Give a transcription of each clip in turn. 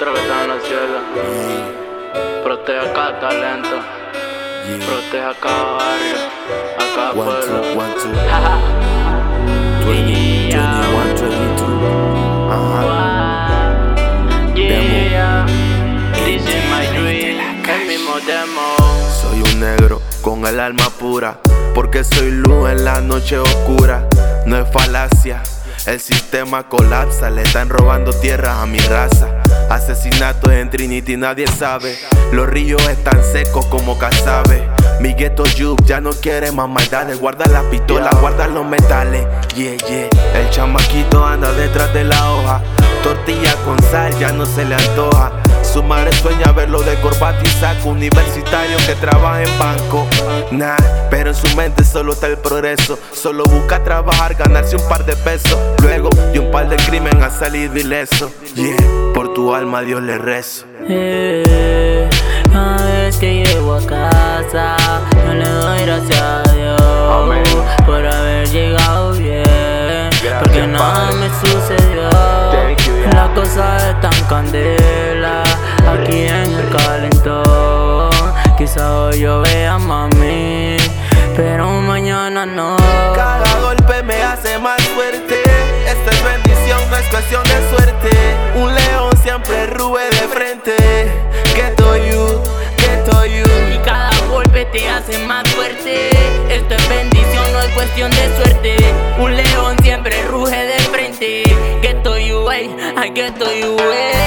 encuentro que está en los cielos. Protege a cada talento. Protege a cada barrio, a cada One, pueblo. two, one, two. 20, 21, 22. Ajá. Yeah, this is my dream. El mismo demo. Soy un negro con el alma pura, porque soy luz en la noche oscura. No es falacia, el sistema colapsa, le están robando tierras a mi raza. Asesinatos en Trinity nadie sabe, los ríos están secos como casabe. Mi ghetto youth ya no quiere más maldades, guarda las pistolas, guarda los metales. Yeah, yeah, el chamaquito anda detrás de la hoja. Tortilla con sal ya no se le antoja. Su madre sueña verlo de corbata y saco universitario que trabaja en banco. Nah, pero en su mente solo está el progreso. Solo busca trabajar, ganarse un par de pesos. Luego de un par de crimen ha salido ileso. Yeah, por tu alma Dios le rezo. Eh, cada vez que llego a casa, yo le doy gracias a Dios Amén. por haber llegado bien, porque nada me sucedió. Thank you, yeah. La cosa es tan candela aquí en el calentón. Quizá hoy yo vea mami, pero mañana no. Cada golpe me hace más fuerte. Esta es bendición, no es cuestión de suerte. Un león siempre rube de frente. Ghetto you, ghetto you. Y cada golpe te hace más fuerte. Esto es bendición, no es cuestión de suerte. Un león siempre ruge de frente. Ghetto you, way, I ghetto you, way.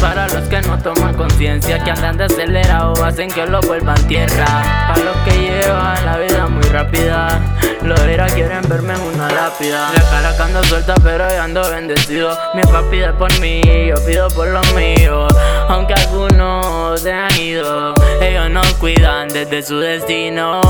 Para los que no toman conciencia, que andan de acelerado, hacen que lo vuelvan tierra. Para los que llevan la vida muy rápida, los ira quieren verme en una lápida. La cara que ando suelta, pero yo ando bendecido. Mi papá pide por mí, yo pido por los míos. Aunque algunos se han ido, ellos nos cuidan desde su destino.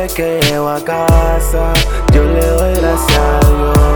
vez que llego a casa, yo le doy gracias a Dios.